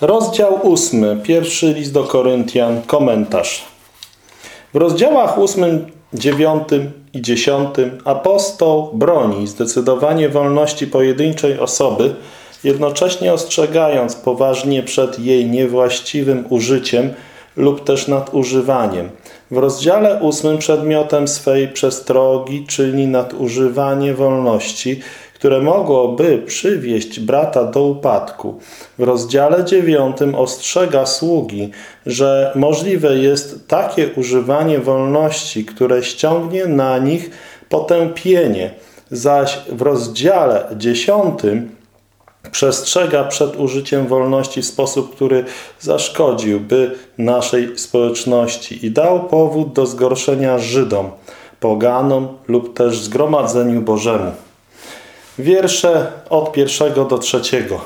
Rozdział ósmy, pierwszy list do Koryntian, komentarz. W rozdziałach ósmym, dziewiątym i dziesiątym apostoł broni zdecydowanie wolności pojedynczej osoby, jednocześnie ostrzegając poważnie przed jej niewłaściwym użyciem lub też nadużywaniem. W rozdziale ósmym przedmiotem swej przestrogi czyni nadużywanie wolności, które mogłoby przywieść brata do upadku. W rozdziale dziewiątym ostrzega sługi, że możliwe jest takie używanie wolności, które ściągnie na nich potępienie, zaś w rozdziale dziesiątym przestrzega przed użyciem wolności w sposób, który zaszkodziłby naszej społeczności i dał powód do zgorszenia Żydom, poganom lub też zgromadzeniu Bożemu. Wiersze od pierwszego do trzeciego.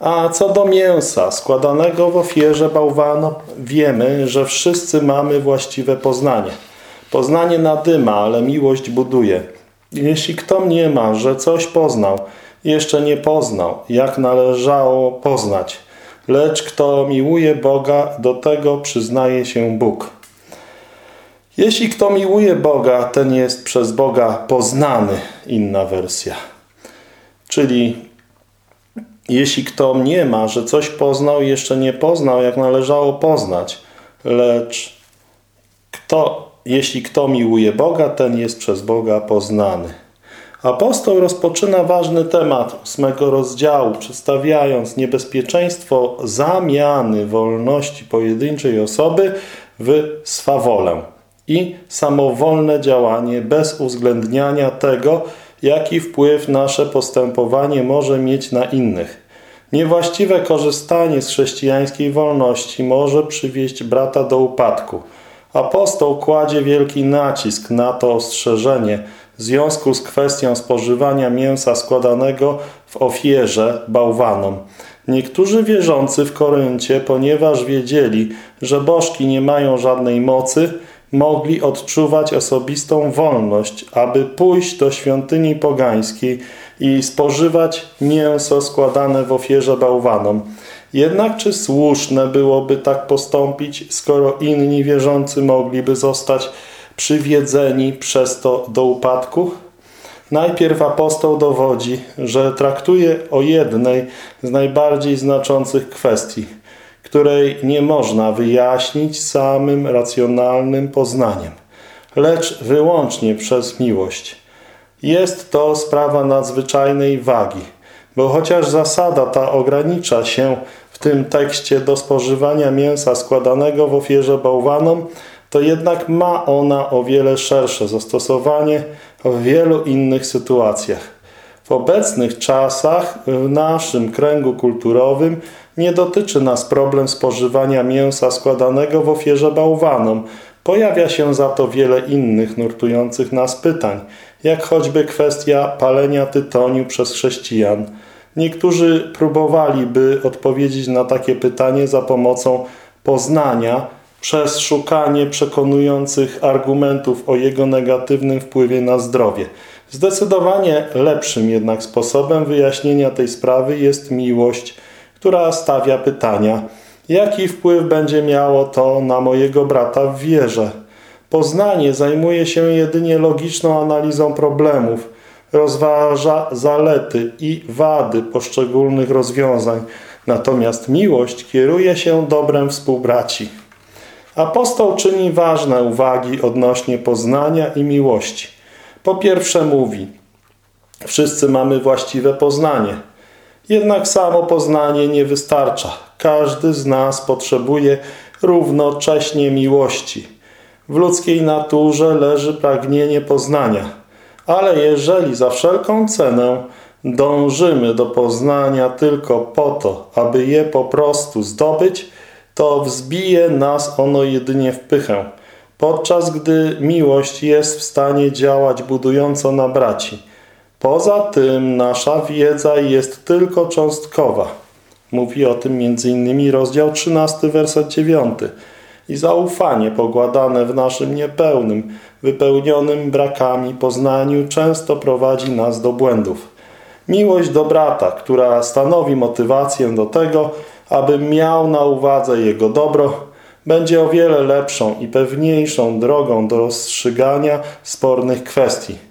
A co do mięsa składanego w ofierze bałwanom, wiemy, że wszyscy mamy właściwe poznanie. Poznanie nadyma, ale miłość buduje. Jeśli kto nie ma, że coś poznał, jeszcze nie poznał, jak należało poznać. Lecz kto miłuje Boga, do tego przyznaje się Bóg. Jeśli kto miłuje Boga, ten jest przez Boga poznany. Inna wersja. Czyli jeśli kto nie ma, że coś poznał, jeszcze nie poznał, jak należało poznać. Lecz kto, jeśli kto miłuje Boga, ten jest przez Boga poznany. Apostoł rozpoczyna ważny temat ósmego rozdziału, przedstawiając niebezpieczeństwo zamiany wolności pojedynczej osoby w swawolę i samowolne działanie bez uwzględniania tego, jaki wpływ nasze postępowanie może mieć na innych. Niewłaściwe korzystanie z chrześcijańskiej wolności może przywieść brata do upadku. Apostoł kładzie wielki nacisk na to ostrzeżenie w związku z kwestią spożywania mięsa składanego w ofierze bałwanom. Niektórzy wierzący w Koryncie, ponieważ wiedzieli, że bożki nie mają żadnej mocy, mogli odczuwać osobistą wolność, aby pójść do świątyni pogańskiej i spożywać mięso składane w ofierze bałwanom. Jednak czy słuszne byłoby tak postąpić, skoro inni wierzący mogliby zostać przywiedzeni przez to do upadku? Najpierw apostoł dowodzi, że traktuje o jednej z najbardziej znaczących kwestii – której nie można wyjaśnić samym racjonalnym poznaniem, lecz wyłącznie przez miłość. Jest to sprawa nadzwyczajnej wagi, bo chociaż zasada ta ogranicza się w tym tekście do spożywania mięsa składanego w ofierze bałwanom, to jednak ma ona o wiele szersze zastosowanie w wielu innych sytuacjach. W obecnych czasach w naszym kręgu kulturowym nie dotyczy nas problem spożywania mięsa składanego w ofierze bałwanom. Pojawia się za to wiele innych nurtujących nas pytań, jak choćby kwestia palenia tytoniu przez chrześcijan. Niektórzy próbowaliby odpowiedzieć na takie pytanie za pomocą poznania, przez szukanie przekonujących argumentów o jego negatywnym wpływie na zdrowie. Zdecydowanie lepszym jednak sposobem wyjaśnienia tej sprawy jest miłość, która stawia pytania, jaki wpływ będzie miało to na mojego brata w wierze. Poznanie zajmuje się jedynie logiczną analizą problemów, rozważa zalety i wady poszczególnych rozwiązań, natomiast miłość kieruje się dobrem współbraci. Apostoł czyni ważne uwagi odnośnie poznania i miłości. Po pierwsze mówi, wszyscy mamy właściwe poznanie. Jednak samo poznanie nie wystarcza. Każdy z nas potrzebuje równocześnie miłości. W ludzkiej naturze leży pragnienie poznania. Ale jeżeli za wszelką cenę dążymy do poznania tylko po to, aby je po prostu zdobyć, to wzbije nas ono jedynie w pychę, podczas gdy miłość jest w stanie działać budująco na braci. Poza tym nasza wiedza jest tylko cząstkowa. Mówi o tym m.in. rozdział 13, werset 9. I zaufanie pogładane w naszym niepełnym, wypełnionym brakami poznaniu często prowadzi nas do błędów. Miłość do brata, która stanowi motywację do tego, abym miał na uwadze Jego dobro, będzie o wiele lepszą i pewniejszą drogą do rozstrzygania spornych kwestii.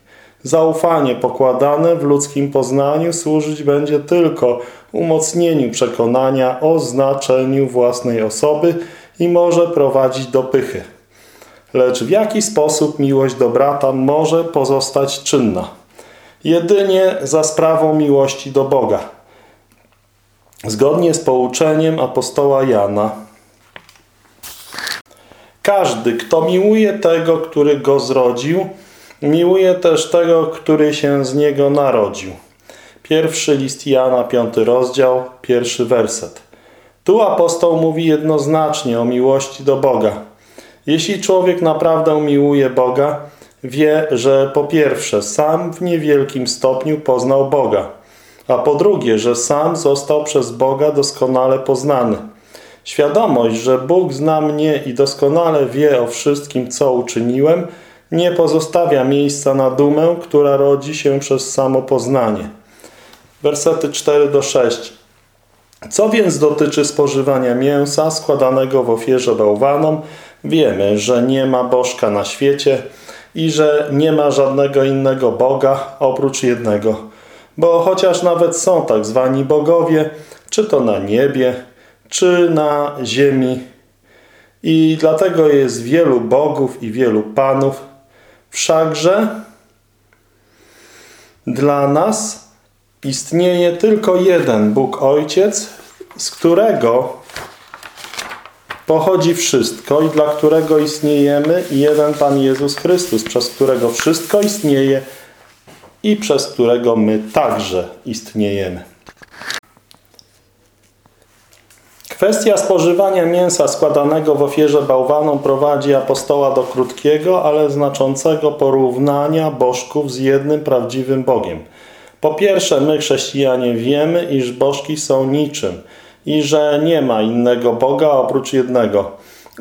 Zaufanie pokładane w ludzkim poznaniu służyć będzie tylko umocnieniu przekonania o znaczeniu własnej osoby i może prowadzić do pychy. Lecz w jaki sposób miłość do brata może pozostać czynna? Jedynie za sprawą miłości do Boga. Zgodnie z pouczeniem apostoła Jana. Każdy, kto miłuje tego, który go zrodził, miłuje też tego, który się z niego narodził. Pierwszy list Jana, piąty rozdział, pierwszy werset. Tu apostoł mówi jednoznacznie o miłości do Boga. Jeśli człowiek naprawdę miłuje Boga, wie, że po pierwsze sam w niewielkim stopniu poznał Boga, a po drugie, że sam został przez Boga doskonale poznany. Świadomość, że Bóg zna mnie i doskonale wie o wszystkim, co uczyniłem, nie pozostawia miejsca na dumę, która rodzi się przez samopoznanie. Wersety 4 do 6. Co więc dotyczy spożywania mięsa składanego w ofierze bałwanom, wiemy, że nie ma bożka na świecie i że nie ma żadnego innego Boga oprócz jednego. Bo chociaż nawet są tak zwani bogowie, czy to na niebie, czy na ziemi, i dlatego jest wielu bogów i wielu panów, wszakże dla nas istnieje tylko jeden Bóg Ojciec, z którego pochodzi wszystko i dla którego istniejemy i jeden Pan Jezus Chrystus, przez którego wszystko istnieje i przez którego my także istniejemy. Kwestia spożywania mięsa składanego w ofierze bałwanom prowadzi apostoła do krótkiego, ale znaczącego porównania bożków z jednym prawdziwym Bogiem. Po pierwsze, my chrześcijanie wiemy, iż bożki są niczym i że nie ma innego Boga oprócz jednego.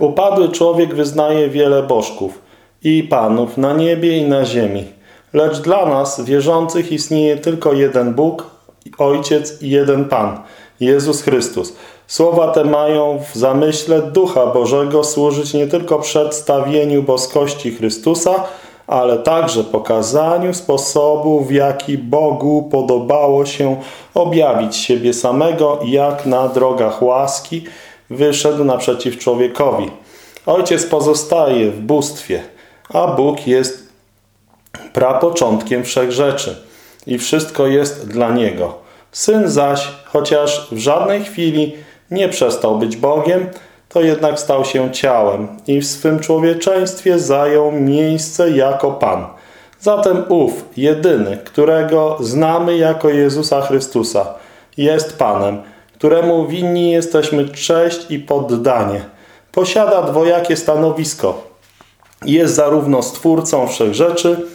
Upadły człowiek wyznaje wiele bożków i panów na niebie i na ziemi. Lecz dla nas, wierzących, istnieje tylko jeden Bóg, Ojciec i jeden Pan, Jezus Chrystus. Słowa te mają w zamyśle Ducha Bożego służyć nie tylko przedstawieniu boskości Chrystusa, ale także pokazaniu sposobu, w jaki Bogu podobało się objawić siebie samego, jak na drogach łaski wyszedł naprzeciw człowiekowi. Ojciec pozostaje w bóstwie, a Bóg jest prapoczątkiem wszech rzeczy i wszystko jest dla Niego. Syn zaś, chociaż w żadnej chwili nie przestał być Bogiem, to jednak stał się ciałem i w swym człowieczeństwie zajął miejsce jako Pan. Zatem ów, jedyny, którego znamy jako Jezusa Chrystusa, jest Panem, któremu winni jesteśmy cześć i poddanie. Posiada dwojakie stanowisko. Jest zarówno Stwórcą wszech rzeczy,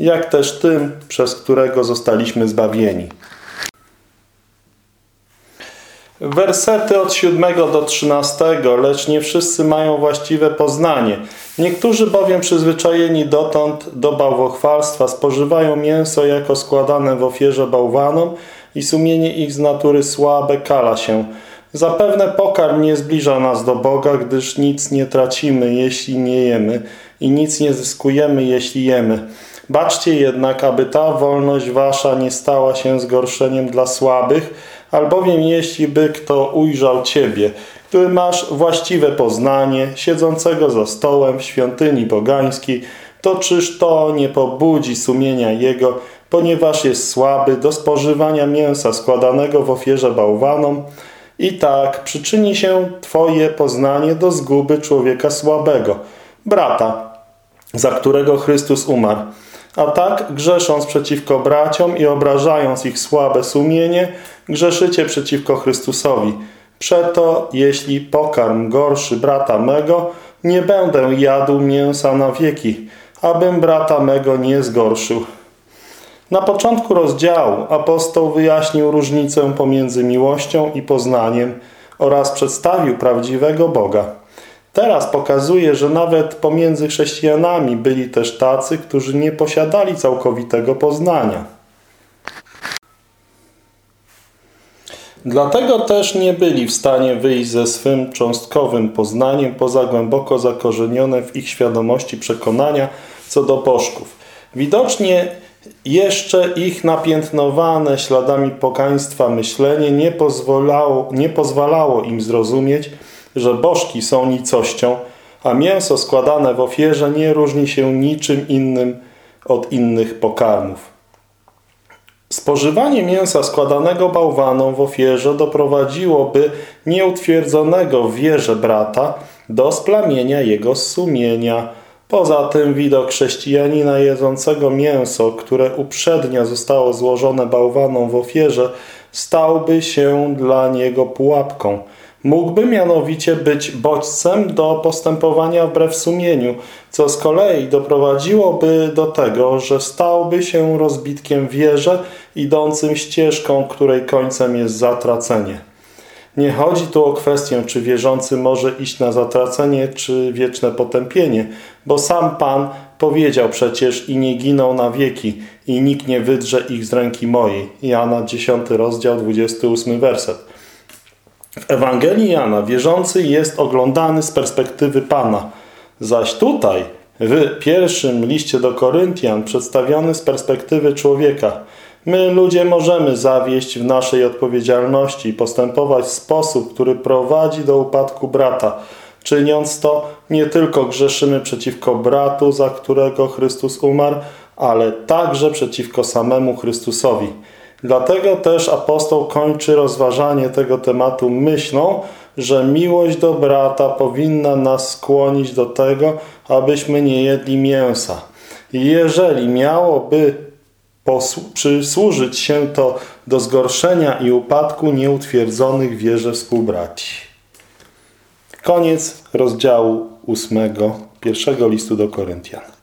jak też tym, przez którego zostaliśmy zbawieni. Wersety od 7 do 13, lecz nie wszyscy mają właściwe poznanie. Niektórzy bowiem przyzwyczajeni dotąd do bałwochwalstwa spożywają mięso jako składane w ofierze bałwanom i sumienie ich z natury słabe kala się. Zapewne pokarm nie zbliża nas do Boga, gdyż nic nie tracimy, jeśli nie jemy i nic nie zyskujemy, jeśli jemy. Baczcie jednak, aby ta wolność wasza nie stała się zgorszeniem dla słabych, albowiem jeśli by kto ujrzał Ciebie, który masz właściwe poznanie, siedzącego za stołem w świątyni pogańskiej, to czyż to nie pobudzi sumienia jego, ponieważ jest słaby do spożywania mięsa składanego w ofierze bałwanom, i tak przyczyni się Twoje poznanie do zguby człowieka słabego, brata, za którego Chrystus umarł. A tak, grzesząc przeciwko braciom i obrażając ich słabe sumienie, grzeszycie przeciwko Chrystusowi. Przeto, jeśli pokarm gorszy brata mego, nie będę jadł mięsa na wieki, abym brata mego nie zgorszył. Na początku rozdziału apostoł wyjaśnił różnicę pomiędzy miłością i poznaniem oraz przedstawił prawdziwego Boga. Teraz pokazuje, że nawet pomiędzy chrześcijanami byli też tacy, którzy nie posiadali całkowitego poznania. Dlatego też nie byli w stanie wyjść ze swym cząstkowym poznaniem poza głęboko zakorzenione w ich świadomości przekonania co do bożków. Widocznie jeszcze ich napiętnowane śladami pogaństwa myślenie nie pozwalało, nie pozwalało im zrozumieć, że bożki są nicością, a mięso składane w ofierze nie różni się niczym innym od innych pokarmów. Spożywanie mięsa składanego bałwanom w ofierze doprowadziłoby nieutwierdzonego w wierze brata do splamienia jego sumienia. Poza tym widok chrześcijanina jedzącego mięso, które uprzednio zostało złożone bałwanom w ofierze, stałby się dla niego pułapką – Mógłby mianowicie być bodźcem do postępowania wbrew sumieniu, co z kolei doprowadziłoby do tego, że stałby się rozbitkiem wierze idącym ścieżką, której końcem jest zatracenie. Nie chodzi tu o kwestię, czy wierzący może iść na zatracenie, czy wieczne potępienie, bo sam Pan powiedział przecież i nie giną na wieki i nikt nie wydrze ich z ręki mojej. Jana 10 rozdział 28 werset. W Ewangelii Jana wierzący jest oglądany z perspektywy Pana, zaś tutaj w pierwszym liście do Koryntian przedstawiony z perspektywy człowieka. My ludzie możemy zawieść w naszej odpowiedzialności i postępować w sposób, który prowadzi do upadku brata. Czyniąc to, nie tylko grzeszymy przeciwko bratu, za którego Chrystus umarł, ale także przeciwko samemu Chrystusowi. Dlatego też apostoł kończy rozważanie tego tematu myślą, że miłość do brata powinna nas skłonić do tego, abyśmy nie jedli mięsa. Jeżeli miałoby przysłużyć się to do zgorszenia i upadku nieutwierdzonych wierze współbraci. Koniec rozdziału ósmego pierwszego listu do Koryntian.